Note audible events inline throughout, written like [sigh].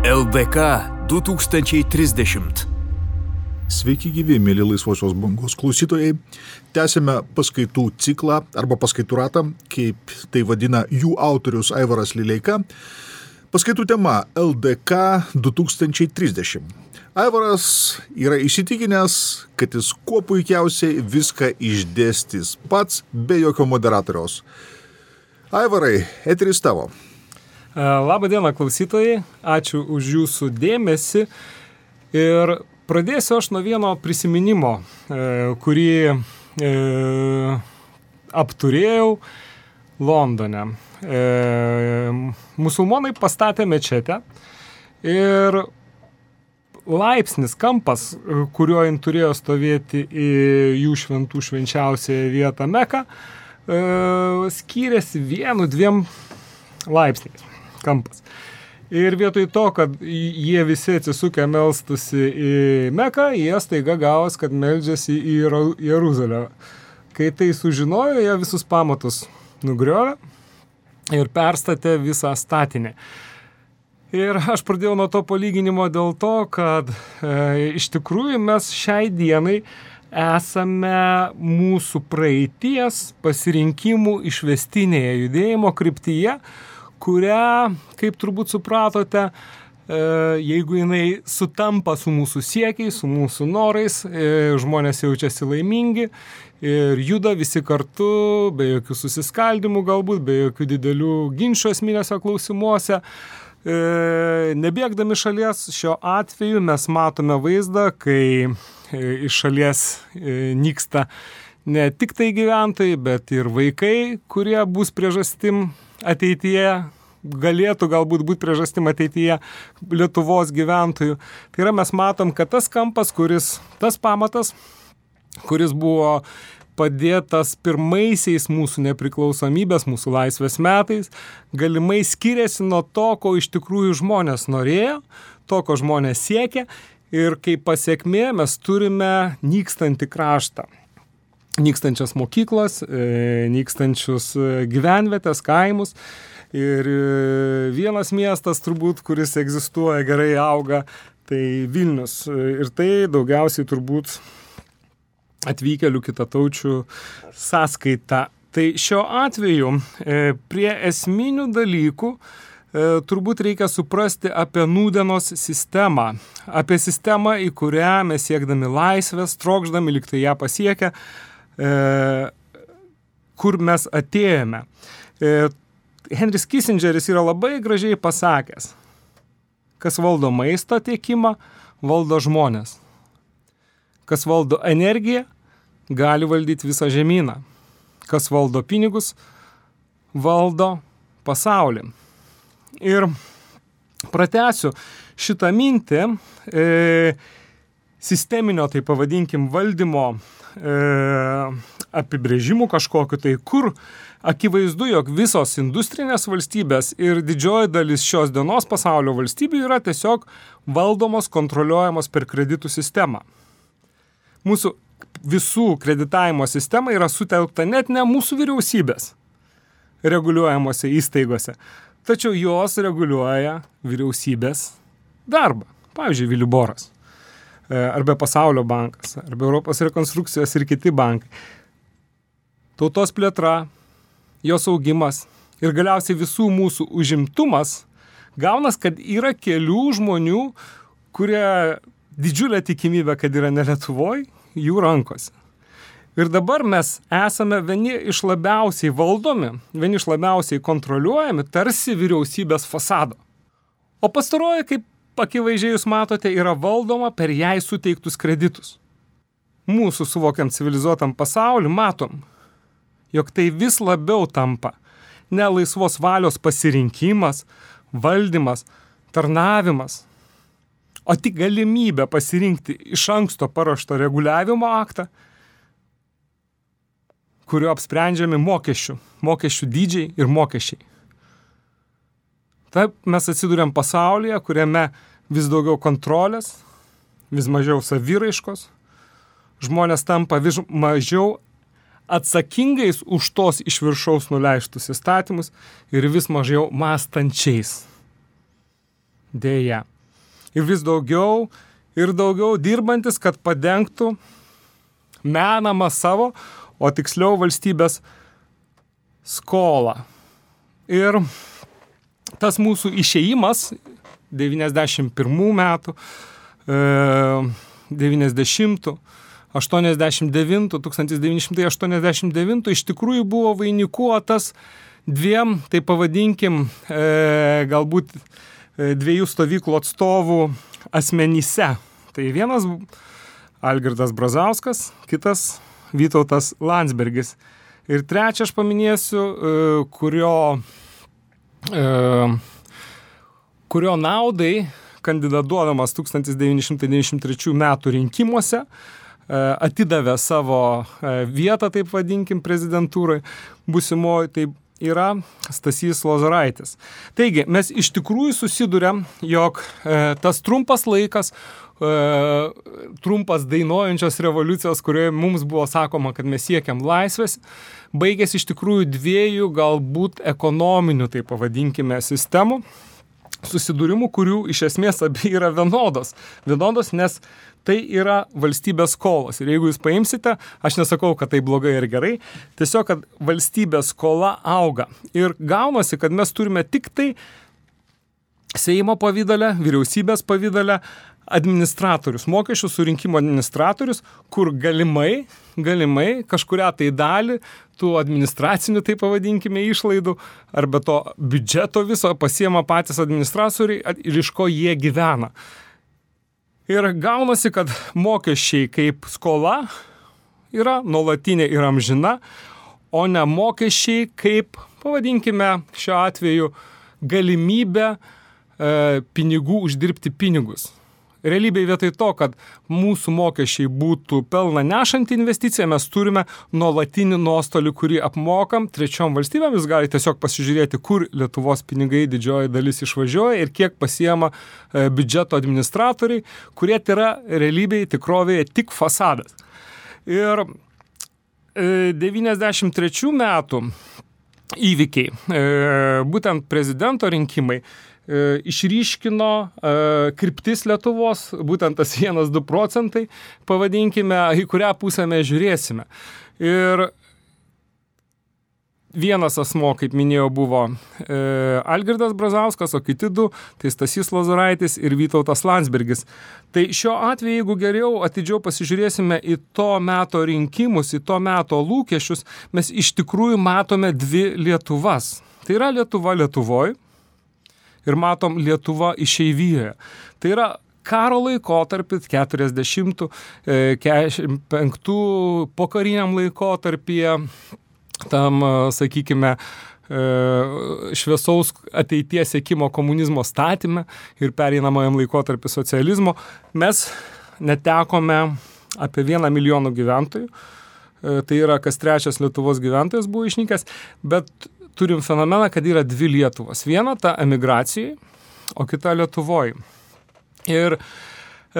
LDK 2030. Sveiki gyvi, mėly laisvosios bangos klausytojai. Tęsime paskaitų ciklą arba paskaitų ratą, kaip tai vadina jų autorius Aivaras Lileika. Paskaitų tema LDK 2030. Aivaras yra įsitikinęs, kad jis kuo puikiausiai viską išdėstys pats be jokio moderatoriaus. Aivarai, eteris tavo. Labą dieną klausytojai, ačiū už jūsų dėmesį. Ir pradėsiu aš nuo vieno prisiminimo, e, kurį e, apturėjau Londone. E, musulmonai pastatė mečetę ir laipsnis, kampas, kuriuo jin turėjo stovėti į jų šventų švenčiausią vietą Meką, skyrėsi vienu, dviem laipsniais kampas. Ir vietoj to, kad jie visi atsisukę melstusi į Meką, jie staiga gavos, kad meldžiasi į Jeruzalę. Kai tai sužinojo, jie visus pamatus nugriovė ir perstatė visą statinę. Ir aš pradėjau nuo to palyginimo dėl to, kad e, iš tikrųjų mes šiai dienai esame mūsų praeities pasirinkimų išvestinėje judėjimo kryptyje, kurią, kaip turbūt supratote, e, jeigu jinai sutampa su mūsų siekiais, su mūsų norais, e, žmonės jaučiasi laimingi ir juda visi kartu, be jokių susiskaldimų galbūt, be jokių didelių ginčių esminėse klausimuose. E, nebėgdami šalies šiuo atveju mes matome vaizdą, kai iš šalies nyksta ne tik tai gyventojai, bet ir vaikai, kurie bus priežastim ateityje galėtų galbūt būti priežastim ateityje Lietuvos gyventojų. Tai yra mes matom, kad tas kampas, kuris, tas pamatas, kuris buvo padėtas pirmaisiais mūsų nepriklausomybės, mūsų laisvės metais, galimai skiriasi nuo to, ko iš tikrųjų žmonės norėjo, to, ko žmonės siekia ir kaip pasiekmė mes turime nykstantį kraštą nykstančias mokyklas, e, nykstančius e, gyvenvietės, kaimus. Ir e, vienas miestas turbūt, kuris egzistuoja, gerai auga, tai Vilnius. Ir tai daugiausiai turbūt atvykėlių kitataučių sąskaita. Tai šiuo atveju prie esminių dalykų turbūt reikia suprasti apie nūdienos sistemą. Apie sistemą, į kurią mes siekdami laisvės, trokšdami liktai ją pasiekę, kur mes atėjome. E, Henris Kissingeris yra labai gražiai pasakęs, kas valdo maisto tiekimą, valdo žmonės. Kas valdo energiją, gali valdyti visą žemyną. Kas valdo pinigus, valdo pasaulį. Ir pratęsiu šitą mintį e, sisteminio, tai pavadinkim, valdymo e, apibrėžimų kažkokiu, tai kur akivaizdu, jog visos industrinės valstybės ir didžioji dalis šios dienos pasaulio valstybių yra tiesiog valdomos, kontroliuojamos per kreditų sistemą. Mūsų visų kreditavimo sistema yra sutelkta net ne mūsų vyriausybės reguliuojamosi įstaigose, tačiau jos reguliuoja vyriausybės darbą. Pavyzdžiui, Viliboras. E, arba Pasaulio bankas, arba Europos rekonstrukcijos ir kiti bankai. Tautos plėtra, jos augimas ir galiausiai visų mūsų užimtumas gaunas, kad yra kelių žmonių, kurie didžiulė tikimybė, kad yra ne Lietuvoje, jų rankose. Ir dabar mes esame vieni iš labiausiai valdomi, vieni iš labiausiai kontroliuojami, tarsi vyriausybės fasado. O pastaroji, kaip akivaizdžiai jūs matote, yra valdoma per jai suteiktus kreditus. Mūsų suvokiant civilizuotam pasauliu matom, jog tai vis labiau tampa ne laisvos valios pasirinkimas, valdymas, tarnavimas, o tik galimybė pasirinkti iš anksto paruošto reguliavimo aktą, kuriuo apsprendžiami mokesčių, mokesčių dydžiai ir mokesčiai. Taip mes atsidūrėm pasaulyje, kuriame vis daugiau kontrolės, vis mažiau saviraiškos, žmonės tampa vis mažiau atsakingais už tos iš viršaus nuleistus įstatymus ir vis mažiau mąstančiais. Deja. Ir vis daugiau ir daugiau dirbantis, kad padengtų menamą savo, o tiksliau valstybės skolą. Ir tas mūsų išėjimas 91 metų, 90, 89, 1989 iš tikrųjų buvo vainikuotas dviem, tai pavadinkim, e, galbūt e, dviejų stovyklų atstovų asmenyse. Tai vienas Algirdas Brazauskas, kitas Vytautas Landsbergis. Ir trečią aš paminėsiu, e, kurio, kurio naudai kandidatuodamas 1993 metų rinkimuose atidavė savo vietą, taip vadinkim, prezidentūrai, busimoji, tai yra Stasys Lozoraitis. Taigi, mes iš tikrųjų susidurėm, jog e, tas trumpas laikas, e, trumpas dainuojančios revoliucijos, kurioje mums buvo sakoma, kad mes siekiam laisvės, baigėsi iš tikrųjų dviejų galbūt ekonominių, tai pavadinkime, sistemų susidūrimų, kurių iš esmės abi yra vienodos. Vienodos, nes tai yra valstybės skolos. Ir jeigu jūs paimsite, aš nesakau, kad tai blogai ir gerai, tiesiog, kad valstybės skola auga. Ir gaunasi, kad mes turime tik tai Seimo pavydalę, vyriausybės pavydalę, administratorius, mokesčių surinkimo administratorius, kur galimai, galimai kažkuria tai dalį tų administracinių, tai pavadinkime, išlaidų arba to biudžeto viso pasiema patys administratoriai ir iš ko jie gyvena. Ir gaunasi, kad mokesčiai kaip skola yra nuolatinė ir amžina, o ne mokesčiai kaip, pavadinkime, šiuo atveju galimybę e, pinigų uždirbti pinigus. Realybėje vietoj to, kad mūsų mokesčiai būtų pelną nešant investiciją, mes turime nuolatinį nuostolį, kurį apmokam trečiom valstybėm. Jūs galite tiesiog pasižiūrėti, kur Lietuvos pinigai didžioji dalis išvažiuoja ir kiek pasiema e, biudžeto administratoriai, kurie yra realybėje tikrovėje tik fasadas. Ir 93 e, metų įvykiai, e, būtent prezidento rinkimai, išryškino e, kryptis Lietuvos, būtent tas [laughs] 1-2 procentai, pavadinkime, į kurią pusę mes žiūrėsime. Ir vienas asmo, kaip minėjau, buvo e, Algirdas Brazauskas, o kiti du, tai Stasys Lazuraitis ir Vytautas Landsbergis. Tai šiuo atveju, jeigu geriau atidžiau pasižiūrėsime į to meto rinkimus, į to meto lūkesčius, mes iš tikrųjų matome dvi Lietuvas. Tai yra Lietuva Lietuvoje ir matom Lietuva išeivyje. Tai yra karo laikotarpis 40-45 e, pokariniam laikotarpyje, tam, e, sakykime, e, šviesaus ateities sėkimo komunizmo statymę ir pereinamajam laikotarpį socializmo, mes netekome apie vieną milijoną gyventojų. Tai yra, kas trečias Lietuvos gyventojas buvo išnykęs, bet turim fenomeną, kad yra dvi Lietuvos. Viena ta emigracijai, o kita Lietuvoje. Ir e,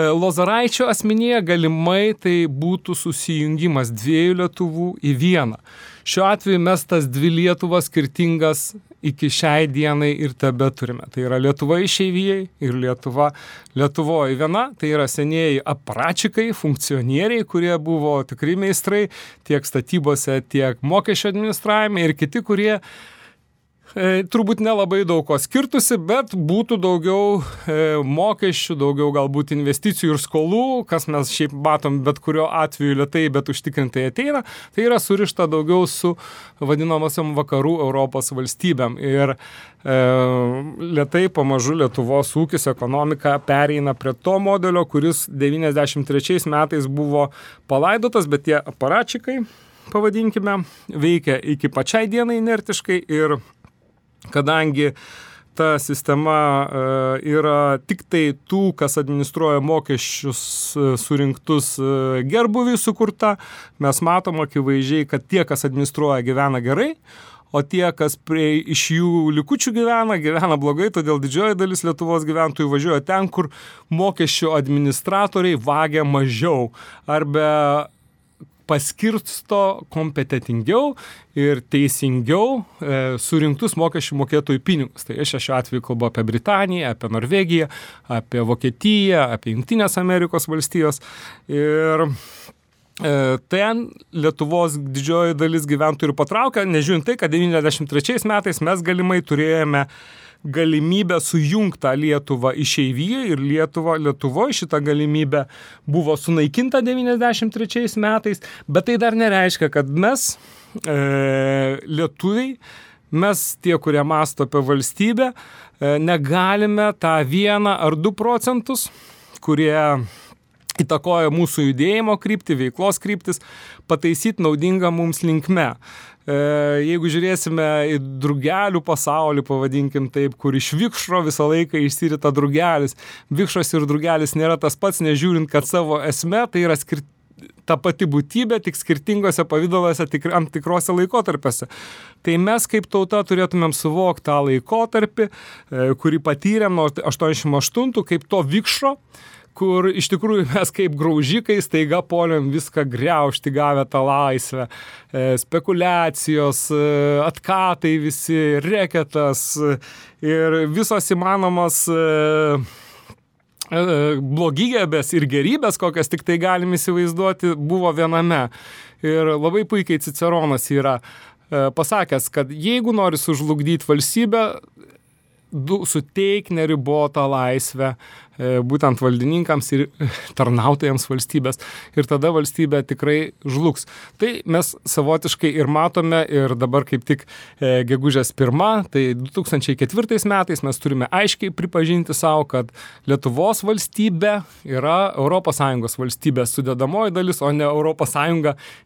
Lozaraičio asmenyje galimai tai būtų susijungimas dviejų Lietuvų į vieną. Šiuo atveju mes tas dvi Lietuvas skirtingas iki šiai dienai ir tebe turime. Tai yra Lietuva išeivijai ir Lietuva Lietuvoje. Viena tai yra senieji aparačikai, funkcionieriai, kurie buvo tikri meistrai tiek statybose, tiek mokesčio administravime ir kiti, kurie E, turbūt nelabai daug ko skirtusi, bet būtų daugiau e, mokesčių, daugiau galbūt investicijų ir skolų, kas mes šiaip matom bet kurio atveju lietai, bet užtikrintai ateina, tai yra surišta daugiau su vadinamosiam vakarų Europos valstybėm. Ir e, lietai pamažu Lietuvos ūkis, ekonomika pereina prie to modelio, kuris 93 metais buvo palaidotas, bet tie aparačikai, pavadinkime, veikia iki pačiai dienai inertiškai ir kadangi ta sistema e, yra tik tai tų, kas administruoja mokesčius e, surinktus e, gerbuvį sukurta, mes matom akivaizdžiai, kad tie, kas administruoja, gyvena gerai, o tie, kas prie iš jų likučių gyvena, gyvena blogai, todėl didžioji dalis Lietuvos gyventojų važiuoja ten, kur mokesčių administratoriai vagia mažiau. Arba paskirsto kompetitingiau ir teisingiau e, surinktus mokesčių mokėtojų pinigus. Tai aš šiuo atveju kalbu apie Britaniją, apie Norvegiją, apie Vokietiją, apie Junktinės Amerikos valstijos. Ir e, ten Lietuvos didžioji dalis gyventojų patraukia, nežiūrint tai, kad 93 metais mes galimai turėjome galimybę sujungtą Lietuvą išeivyje ir Lietuva, Lietuvoje šita galimybė buvo sunaikinta 93 metais, bet tai dar nereiškia, kad mes, e, lietuviai, mes tie, kurie masto apie valstybę, e, negalime tą vieną ar du procentus, kurie įtakoja mūsų judėjimo kryptį, veiklos kryptis, pataisyti naudingą mums linkme. E, jeigu žiūrėsime į drugelių pasaulį, pavadinkim taip, kur iš vikšro visą laiką išsirita drugelis, vikšras ir drugelis nėra tas pats, nežiūrint, kad savo esme tai yra skirti ta pati būtybė, tik skirtingose pavydaluose tik, ant tikrose laikotarpiuose. Tai mes kaip tauta turėtumėm suvokti tą laikotarpį, e, kurį patyrėm nuo 88, kaip to vikšro, kur iš tikrųjų mes kaip graužikai staiga poliam viską greušti gavę tą laisvę. E, spekulacijos, e, atkatai visi, reketas e, ir visos įmanomos blogybės ir gerybės, kokias tik tai galim įsivaizduoti, buvo viename. Ir labai puikiai Ciceronas yra pasakęs, kad jeigu nori sužlugdyti valstybę, suteik neribotą laisvę būtent valdininkams ir [laughs] tarnautojams valstybės. Ir tada valstybė tikrai žlugs. Tai mes savotiškai ir matome ir dabar kaip tik e, gegužės pirmą, tai 2004 metais mes turime aiškiai pripažinti savo, kad Lietuvos valstybė yra ES valstybės sudėdamoji dalis, o ne ES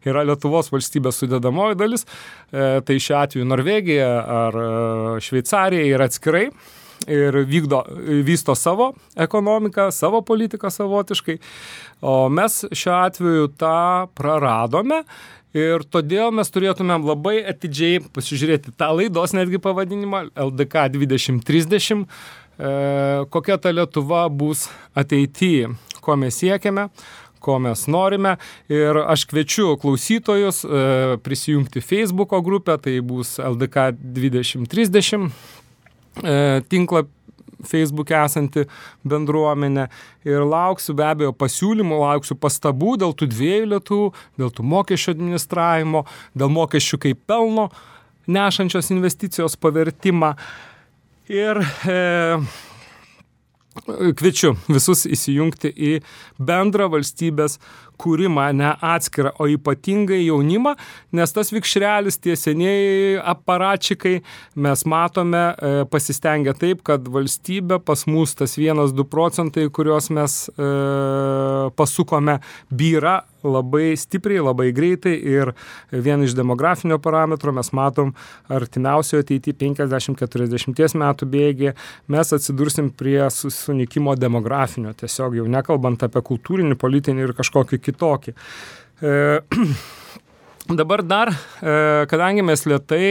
yra Lietuvos valstybės sudėdamoji dalis. E, tai šiuo atveju Norvegija ar Šveicarija yra atskirai ir vykdo, vysto savo ekonomiką, savo politiką savotiškai, o mes šiuo atveju tą praradome ir todėl mes turėtumėm labai atidžiai pasižiūrėti tą laidos netgi pavadinimą LDK 2030, e, kokia ta Lietuva bus ateityje, ko mes siekiame ko mes norime. Ir aš kviečiu klausytojus e, prisijungti Facebook'o grupę, tai bus LDK 2030 E, tinklą Facebook esanti bendruomenė ir lauksiu be abejo pasiūlymų, lauksiu pastabų dėl tų dviejų lietų, dėl tų mokesčių administravimo, dėl mokesčių kaip pelno nešančios investicijos pavertimą. Ir e, kviečiu visus įsijungti į bendrą valstybės kūrimą, ne atskirą, o ypatingai jaunimą, nes tas vikšrelis, tie senieji aparačikai, mes matome e, pasistengę taip, kad valstybė pas mus tas 1-2 procentai, kuriuos mes e, pasukome, byra labai stipriai, labai greitai ir vien iš demografinio parametro mes matom artimiausioje ateityje 50-40 metų bėgį mes atsidursim prie sunikimo demografinio, tiesiog jau nekalbant apie kultūrinį, politinį ir kažkokį kitokį. E, [clears throat] dabar dar, e, kadangi mes lietai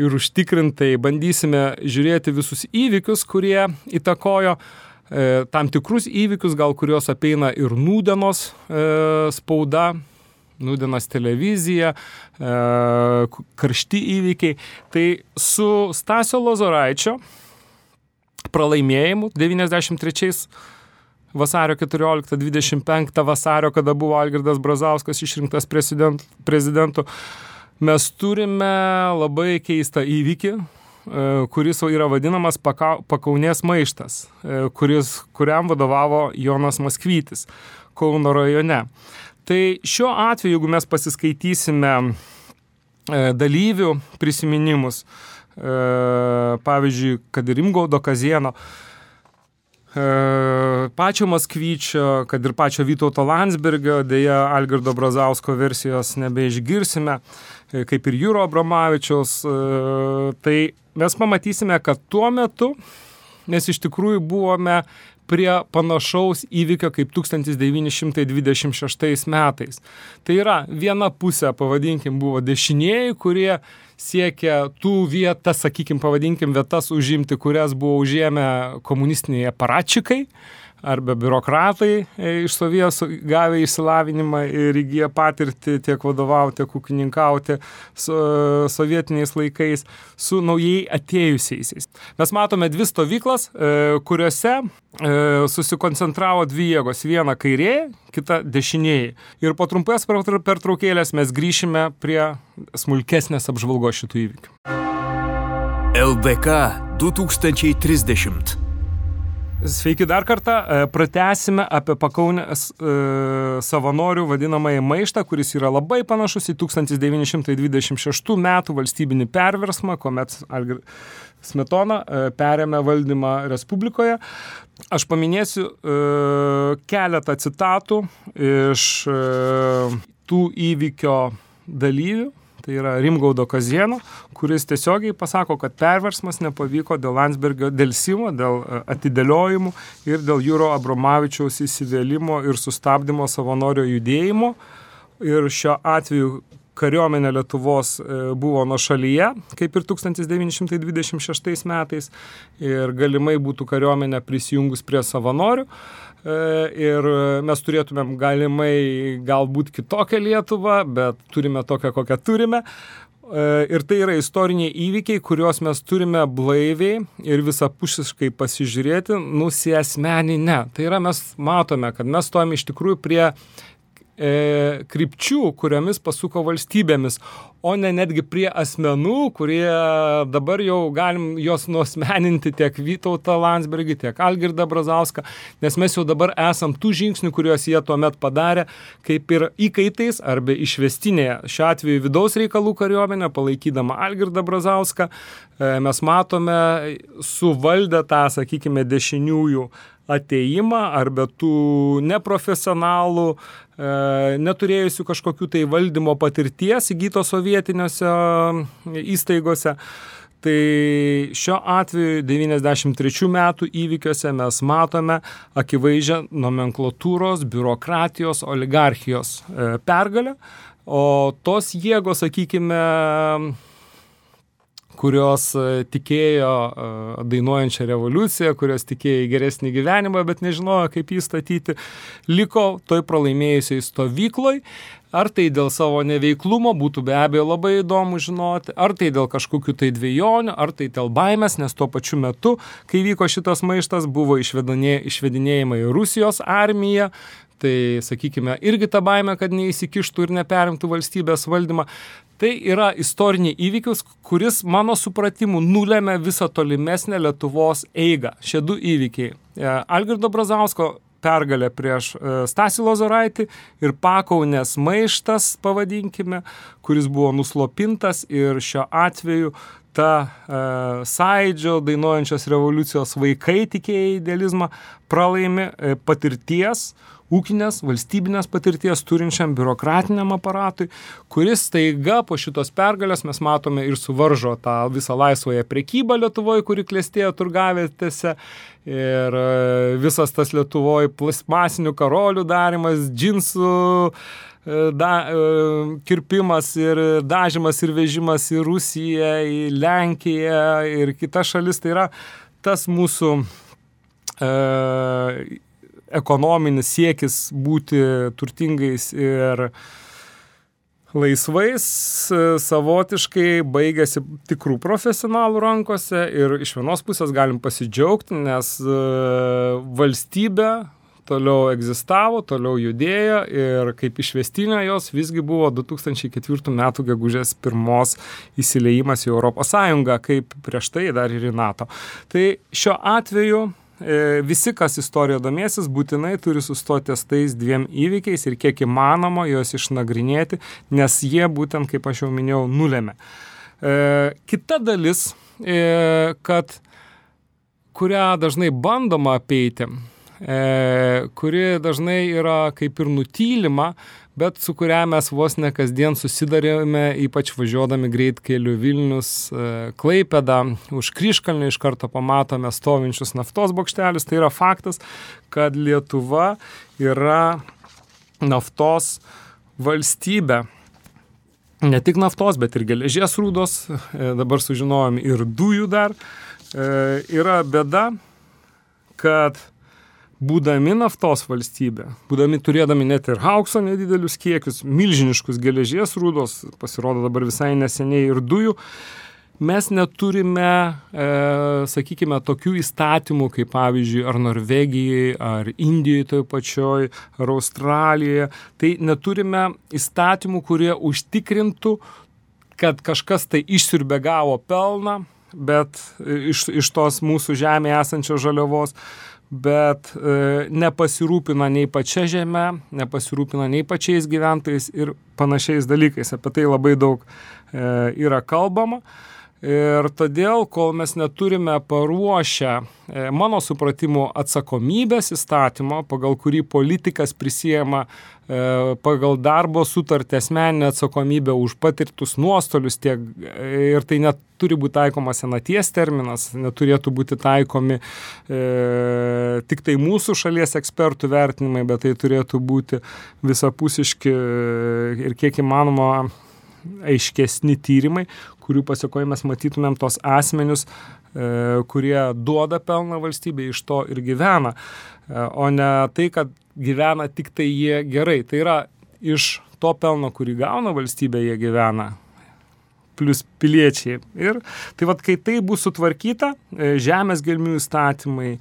ir užtikrintai bandysime žiūrėti visus įvykius, kurie įtakojo E, tam tikrus įvykius, gal kuriuos apeina ir nūdienos e, spauda, nūdienos televizija, e, karšti įvykiai. Tai su Stasio Lozoraičio pralaimėjimu 93 vasario 14-25 vasario, kada buvo Algirdas Brazauskas išrinktas prezident, prezidentu, mes turime labai keistą įvykį, kuris yra vadinamas Pakaunės maištas, e, kuris, kuriam vadovavo Jonas Maskvytis Kauno rajone. Tai šiuo atveju, jeigu mes pasiskaitysime e, dalyvių prisiminimus, pavyzdžiui, kad ir Imgaudo Kazieno, pačio Maskvyčio, kad ir pačio Vytauto Landsbergio, dėja Algirdo Brazausko versijos nebeišgirsime, kaip ir Jūro Abramavičiaus, tai mes pamatysime, kad tuo metu mes iš tikrųjų buvome prie panašaus įvykio kaip 1926 metais. Tai yra viena pusė, pavadinkim, buvo dešinieji, kurie siekia tų vietas, sakykime, pavadinkim vietas užimti, kurias buvo užėmę komunistiniai aparačikai arba biurokratai e, iš Sovietų gavę išsilavinimą ir įgyję patirtį tiek vadovauti, tiek ūkininkauti su sovietiniais laikais su naujai atėjusiais. Mes matome dvi stovyklas, e, kuriuose e, susikoncentravo dvi jėgos. Viena kairė, kita dešinėjai. Ir po trumpės pertraukėlės mes grįšime prie smulkesnės apžvalgos šitų įvykių. LDK 2030 Sveiki dar kartą. E, pratesime apie pakaunės e, savanorių vadinamąjį maištą, kuris yra labai panašus į 1926 metų valstybinį perversmą, kuomet Algir Smetona e, perėmė valdymą Respublikoje. Aš paminėsiu e, keletą citatų iš e, tų įvykio dalyvių tai yra Rimgaudo Kazieno, kuris tiesiogiai pasako, kad perversmas nepavyko dėl Landsbergio dėlsimo, dėl e, atidėliojimų ir dėl Jūro Abromavičiaus įsivėlimo ir sustabdymo savanorio judėjimo. Ir šiuo atveju kariuomenė Lietuvos e, buvo nuo šalyje, kaip ir 1926 metais, ir galimai būtų kariuomenė prisijungus prie savanorių. E, ir mes turėtumėm galimai galbūt kitokią Lietuvą, bet turime tokią, kokią turime. E, ir tai yra istoriniai įvykiai, kuriuos mes turime blaiviai ir visapusiškai pasižiūrėti, nusiasmeninę. Tai yra mes matome, kad mes stojame iš tikrųjų prie e, krypčių, kuriomis pasuko valstybėmis, o ne netgi prie asmenų, kurie dabar jau galim juos nuosmeninti tiek Vytautą Landsbergį, tiek Algirdą Brazauską, nes mes jau dabar esam tų žingsnių, kuriuos jie tuo met padarė, kaip ir įkaitais arba išvestinėje, šiuo atveju vidaus reikalų kariuomenė, palaikydama Algirdą Brazauską, e, mes matome suvaldę tą, sakykime, dešiniųjų ateimą arba tų neprofesionalų, e, neturėjusių kažkokių tai valdymo patirties įgyto sovietiniuose įstaigose. Tai šiuo atveju 93 metų įvykiuose mes matome akivaizdžią nomenklatūros, biurokratijos, oligarchijos e, pergalę, o tos jėgos, sakykime, kurios e, tikėjo e, dainuojančią revoliuciją, kurios tikėjo į geresnį gyvenimą, bet nežinojo, kaip jį statyti, liko toj pralaimėjusiai stovykloj. Ar tai dėl savo neveiklumo būtų be abejo labai įdomu žinoti, ar tai dėl kažkokių tai dviejonių, ar tai dėl baimės, nes tuo pačiu metu, kai vyko šitas maištas, buvo išvedinėjama į Rusijos armiją, tai sakykime irgi ta baime, kad neįsikištų ir neperimtų valstybės valdymą. Tai yra istoriniai įvykius, kuris mano supratimu nulėmė visą tolimesnę Lietuvos eigą. Šie du įvykiai. E, Algirdo Brazausko pergalė prieš e, Stasį Lozoraitį ir pakaunės maištas, pavadinkime, kuris buvo nuslopintas ir šiuo atveju ta e, sąidžio dainuojančios revoliucijos vaikai tikėjai idealizmą pralaimi e, patirties, ūkinės, valstybinės patirties turinčiam biurokratiniam aparatui, kuris taiga po šitos pergalės mes matome ir suvaržo tą visą laisvąją prekybą Lietuvoje, kuri klėstėjo turgavietėse. Ir e, visas tas Lietuvoje plasmasinių karolių darimas, džinsų e, da, e, kirpimas ir dažymas ir vežimas į Rusiją, į Lenkiją ir kitas šalis. Tai yra tas mūsų e, ekonominis siekis būti turtingais ir laisvais savotiškai baigėsi tikrų profesionalų rankose ir iš vienos pusės galim pasidžiaugti, nes e, valstybė toliau egzistavo, toliau judėjo ir kaip išvestinė jos visgi buvo 2004 m. gegužės pirmos įsileimas į ES, kaip prieš tai dar ir į NATO. Tai šiuo atveju visi, kas istoriją domėsis, būtinai turi sustoti ties tais dviem įvykiais ir kiek įmanoma juos išnagrinėti, nes jie būtent, kaip aš jau minėjau, nulėmė. E, kita dalis, e, kad kurią dažnai bandoma apeiti, e, kuri dažnai yra kaip ir nutylima, bet su kuria mes vos ne kasdien susidarėme, ypač važiuodami greitkeliu Vilnius, e, Klaipėda, už Kryškalnį iš karto pamatome stovinčius naftos bokštelius. Tai yra faktas, kad Lietuva yra naftos valstybė. ne tik naftos, bet ir geležies rūdos, e, dabar sužinojom ir dujų dar. E, yra bėda, kad būdami naftos valstybė, būdami turėdami net ir aukso nedidelius kiekius, milžiniškus geležies rūdos, pasirodo dabar visai neseniai ir dujų, mes neturime, e, sakykime, tokių įstatymų, kaip pavyzdžiui, ar Norvegijai, ar Indijoje toje pačioj, ar Australijoje. Tai neturime įstatymų, kurie užtikrintų, kad kažkas tai išsirbė gavo pelną, bet iš, iš tos mūsų žemėje esančios žaliavos, bet e, nepasirūpina nei pačia žeme, nepasirūpina nei pačiais gyventojais ir panašiais dalykais. Apie tai labai daug e, yra kalbama. E, Ir todėl, kol mes neturime paruošę, e, mano supratimu, atsakomybės įstatymo, pagal kurį politikas prisijama e, pagal darbo sutartį asmeninę atsakomybę už patirtus nuostolius, tiek, e, ir tai net turi būti taikomas senaties terminas, neturėtų būti taikomi e, tik tai mūsų šalies ekspertų vertinimai, bet tai turėtų būti visapusiški ir kiek įmanoma aiškesni tyrimai, kurių pasiekoje mes matytumėm tos asmenius, e, kurie duoda pelną valstybė, iš to ir gyvena, e, o ne tai, kad gyvena tik tai jie gerai. Tai yra iš to pelno, kurį gauna valstybė, jie gyvena plus piliečiai. Ir tai vad, kai tai bus sutvarkyta, e, žemės gelmių įstatymai,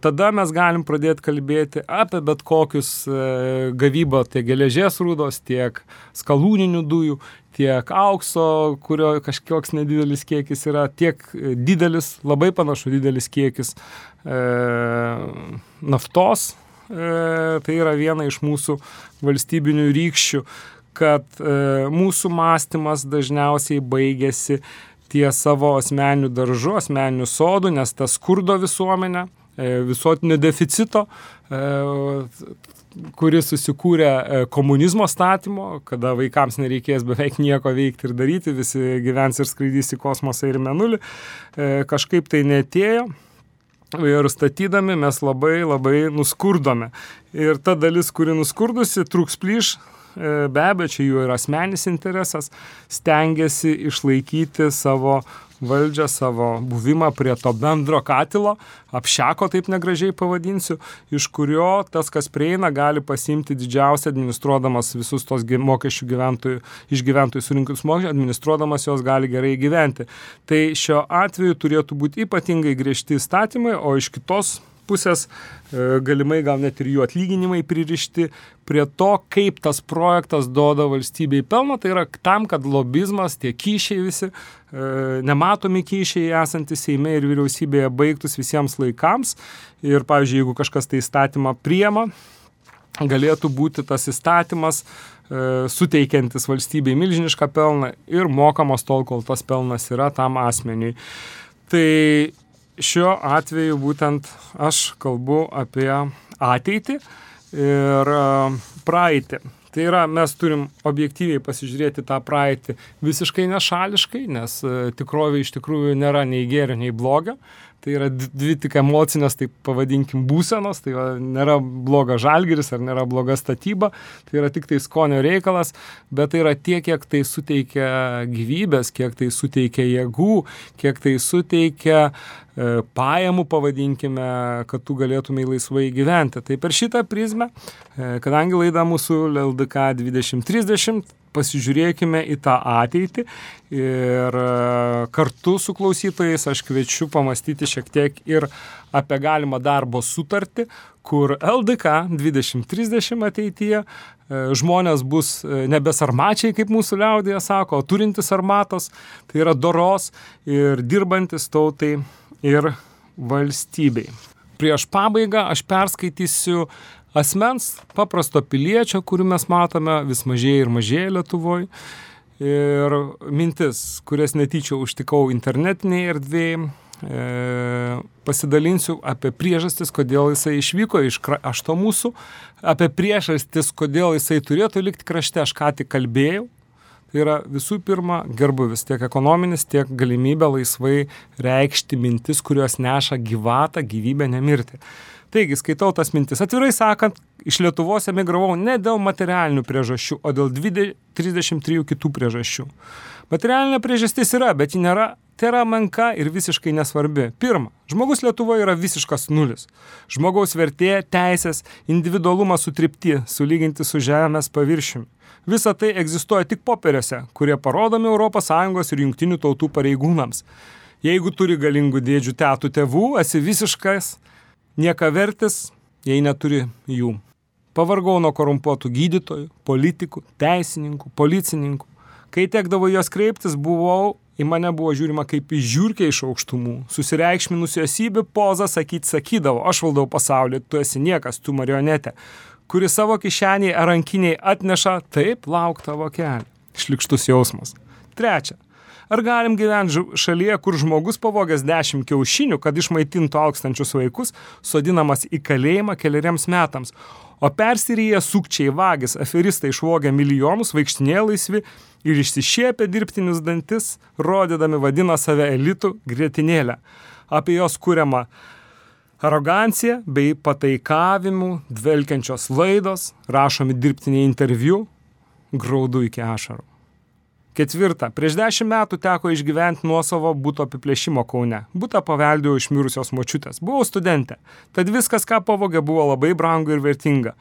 tada mes galim pradėti kalbėti apie bet kokius gavybą, tiek geležės rūdos, tiek skalūninių dujų tiek aukso, kurio kažkoks nedidelis kiekis yra, tiek didelis, labai panašu didelis kiekis e, naftos. E, tai yra viena iš mūsų valstybinių rykščių, kad e, mūsų mąstymas dažniausiai baigėsi ties savo asmenių daržu, asmenių sodų, nes ta skurdo visuomenė, e, visuotinio deficito, e, kuris susikūrė e, komunizmo statymo, kada vaikams nereikės beveik nieko veikti ir daryti, visi gyvens ir skraidys į kosmosą ir menulį, e, kažkaip tai netėjo. Ir statydami mes labai labai nuskurdome. Ir ta dalis, kuri nuskurdusi, trūks plyš, e, be abejo, čia jų yra asmenis interesas, stengiasi išlaikyti savo valdžią, savo buvimą prie to bendro katilo, apšeko taip negražiai pavadinsiu, iš kurio tas, kas prieina, gali pasimti didžiausią administruodamas visus tos mokesčių gyventojų, iš gyventojų surinkus mokesčių, administruodamas jos gali gerai gyventi. Tai šiuo atveju turėtų būti ypatingai griežti įstatymai, o iš kitos pusės e, galimai gal net ir jų atlyginimai pririšti prie to, kaip tas projektas duoda valstybei pelno, tai yra tam, kad lobizmas, tie kyšiai visi, e, nematomi kyšiai esantys Seime ir vyriausybėje baigtus visiems laikams. Ir, pavyzdžiui, jeigu kažkas tai įstatymą priema, galėtų būti tas įstatymas e, suteikiantis valstybei milžinišką pelną ir mokamas tol, kol tas pelnas yra tam asmeniui. Tai šiuo atveju būtent aš kalbu apie ateitį ir e, praeitį. Tai yra, mes turim objektyviai pasižiūrėti tą praeitį visiškai nešališkai, nes e, tikrovė iš tikrųjų nėra nei gėrio, nei blogio. Tai yra dvi tik emocinės, taip pavadinkim, būsenos, tai nėra bloga žalgeris ar nėra bloga statyba, tai yra tik tai skonio reikalas, bet tai yra tiek, kiek tai suteikia gyvybės, kiek tai suteikia jėgų, kiek tai suteikia e, pajamų, pavadinkime, kad tu galėtumai laisvai gyventi. Tai per šitą prizmę, e, kadangi laida mūsų LDK 2030, pasižiūrėkime į tą ateitį ir e, kartu su klausytojais aš kviečiu pamastyti šiek tiek ir apie galimą darbo sutartį, kur LDK 2030 ateityje e, žmonės bus e, nebesarmačiai, kaip mūsų liaudėje sako, o turintis armatos, tai yra doros ir dirbantis tautai ir valstybei. Prieš pabaigą aš perskaitysiu asmens, paprasto piliečio, kurį mes matome vis mažėja ir mažėja Lietuvoje. Ir mintis, kurias netyčia užtikau internetinėje erdvėje, e, pasidalinsiu apie priežastis, kodėl jisai išvyko iš krašto mūsų, apie priežastis, kodėl jisai turėtų likti krašte, aš ką tik kalbėjau. Tai yra visų pirma gerbuvis, tiek ekonominis, tiek galimybė laisvai reikšti mintis, kurios neša gyvatą gyvybę nemirti. Taigi, skaitau tas mintis. Atvirai sakant, iš Lietuvos emigravau ne dėl materialinių priežasčių, o dėl 20, 33 kitų priežasčių. Materialinė priežastis yra, bet ji nėra, tai yra menka ir visiškai nesvarbi. Pirma, žmogus Lietuvoje yra visiškas nulis. Žmogaus vertė, teisės, individualumas sutripti, sulyginti su žemės paviršiumi. Visa tai egzistuoja tik popieriuose, kurie parodomi ES ir jungtinių tautų pareigūnams. Jeigu turi galingų dėdžių tetų tėvų, esi visiškas nieka vertis, jei neturi jų. Pavargau nuo korumpuotų gydytojų, politikų, teisininkų, policininkų. Kai tekdavo jos kreiptis, buvau, į mane buvo žiūrima kaip į žiūrkę iš aukštumų. Susireikšminusi esybių pozą sakyti sakydavo, aš valdau pasaulį, tu esi niekas, tu marionetė, kuri savo kišeniai ar rankiniai atneša taip lauktą vokelį. Šlikštus jausmas. Trečia, Ar galim gyventi šalyje, kur žmogus pavogęs 10 kiaušinių, kad išmaitintų aukstančius vaikus, sodinamas į kalėjimą keliariems metams, o persiryję sukčiai vagis, aferistai išvogę milijonus, vaikštinė laisvi ir išsišiepę dirbtinius dantis, rodydami vadina save elitų grėtinėlę. Apie jos kuriamą arogancija bei pataikavimų dvelkiančios laidos, rašomi dirbtiniai interviu, graudu iki ašarų. Ketvirta. Prieš dešimt metų teko išgyventi nuosavo būto apiplėšimo Kaune. Būtą paveldėjau iš mirusios močiutės. Buvau studentė. Tad viskas, ką pavogė, buvo labai brangu ir vertinga.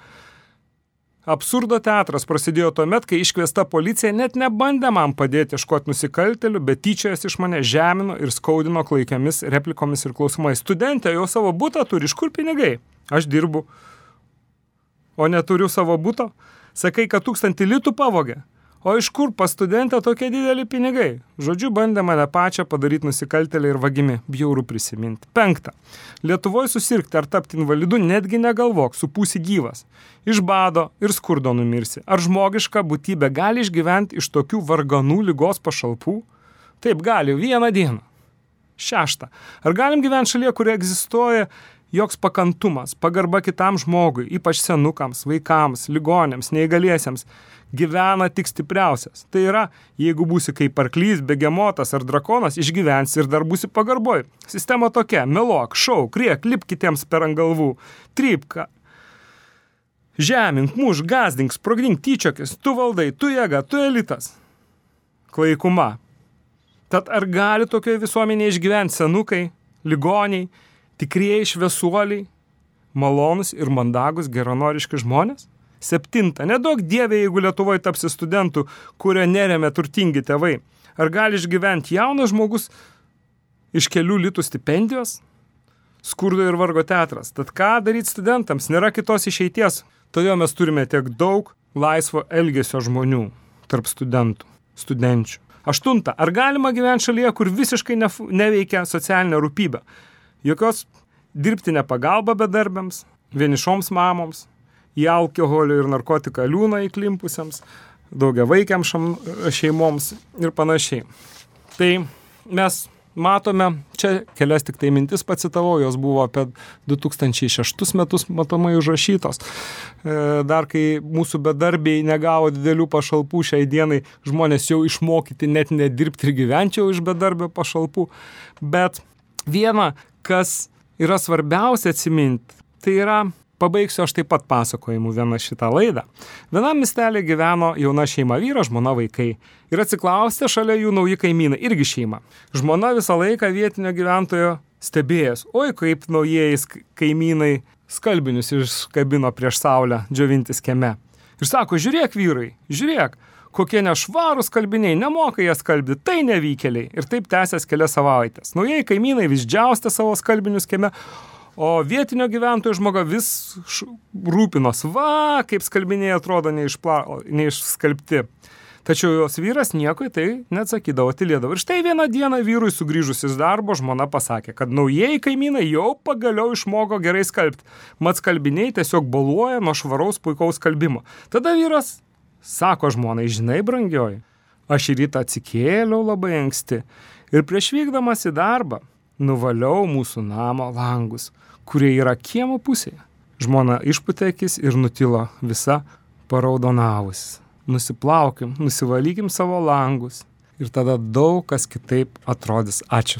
Absurdo teatras prasidėjo tuo met, kai iškviesta policija net nebandė man padėti ieškoti nusikaltelių, bet tyčiojas iš mane žemino ir skaudino klaikiamis replikomis ir klausimais. Studentė jau savo būtą turi, iš kur pinigai? Aš dirbu. O neturiu savo būto? Sakai, kad tūkstantį litų pavogė. O iš kur pas studentę tokie dideli pinigai? Žodžiu, bandė mane pačią padaryti nusikaltelį ir vagimi. Bjauru prisiminti. Penkta. Lietuvoje susirgti ar tapti invalidu netgi negalvok, supūsi gyvas. Iš bado ir skurdo numirsi. Ar žmogiška būtybė gali išgyventi iš tokių varganų lygos pašalpų? Taip gali, vieną dieną. Šešta. Ar galim gyventi šalyje, kurioje egzistuoja joks pakantumas, pagarba kitam žmogui, ypač senukams, vaikams, ligonėms, neįgaliesiems, gyvena tik stipriausias. Tai yra, jeigu būsi kaip arklys, begemotas ar drakonas, išgyvensi ir dar būsi pagarboj. Sistema tokia - meluok, šau, kriek, lip kitiems per ant galvų, trypka. Žemink, muž, gazdink, sprogdink, tyčiokis, tu valdai, tu jėga, tu elitas. Klaikuma. Tad ar gali tokioje visuomenėje išgyventi senukai, ligoniai, tikrieji šviesuoliai, malonus ir mandagus, geranoriški žmonės? Septinta, nedaug dievė, jeigu Lietuvoje tapsi studentų, kurio neremia turtingi tėvai. Ar gali išgyventi jaunas žmogus iš kelių litų stipendijos? Skurdo ir vargo teatras. Tad ką daryti studentams? Nėra kitos išeities. Todėl mes turime tiek daug laisvo elgesio žmonių tarp studentų, studenčių. Aštunta. Ar galima gyventi šalyje, kur visiškai neveikia socialinė rūpybė? Jokios dirbtinė pagalba bedarbiams, vienišoms mamoms, į alkoholio ir narkotiką liūną įklimpusiems, daugia vaikiam šeimoms ir panašiai. Tai mes matome, čia kelias tik tai mintis pacitavau, jos buvo apie 2006 metus matomai užrašytos. E, dar kai mūsų bedarbiai negavo didelių pašalpų šiai dienai, žmonės jau išmokyti net nedirbti ir gyventi jau iš bedarbio pašalpų. Bet viena, kas yra svarbiausia atsiminti, tai yra Pabaigsiu aš taip pat pasakojimu vieną šitą laidą. Vienam miestelė gyveno jauna šeima vyro, žmona vaikai. Ir atsiklausė šalia jų nauji kaimynai, irgi šeima. Žmona visą laiką vietinio gyventojo stebėjęs, oi kaip naujieji kaimynai skalbinius iškabino prieš saulę džiovintis kieme. Ir sako, žiūrėk vyrai, žiūrėk, kokie nešvarūs kalbiniai, nemoka jie skalbti, tai nevykėliai. Ir taip tęsės kelias savaitės. Naujieji kaimynai vis džiaustė savo skalbinius kieme, O vietinio gyventojo žmoga vis rūpinos, va, kaip skalbiniai atrodo neišpla, neišskalbti. Tačiau jos vyras nieko į tai neatsakydavo, tylėdavo. Ir štai vieną dieną vyrui sugrįžus iš darbo žmona pasakė, kad naujieji kaimynai jau pagaliau išmoko gerai skalbti. Mat skalbiniai tiesiog baluoja nuo švaraus puikaus skalbimo. Tada vyras sako žmonai, žinai, brangioji, aš į rytą atsikėliau labai anksti ir prieš vykdamas į darbą nuvaliau mūsų namo langus kurie yra kiemo pusėje. Žmona išputė akis ir nutilo visa paraudonavusi. Nusiplaukim, nusivalykim savo langus ir tada daug kas kitaip atrodys. Ačiū.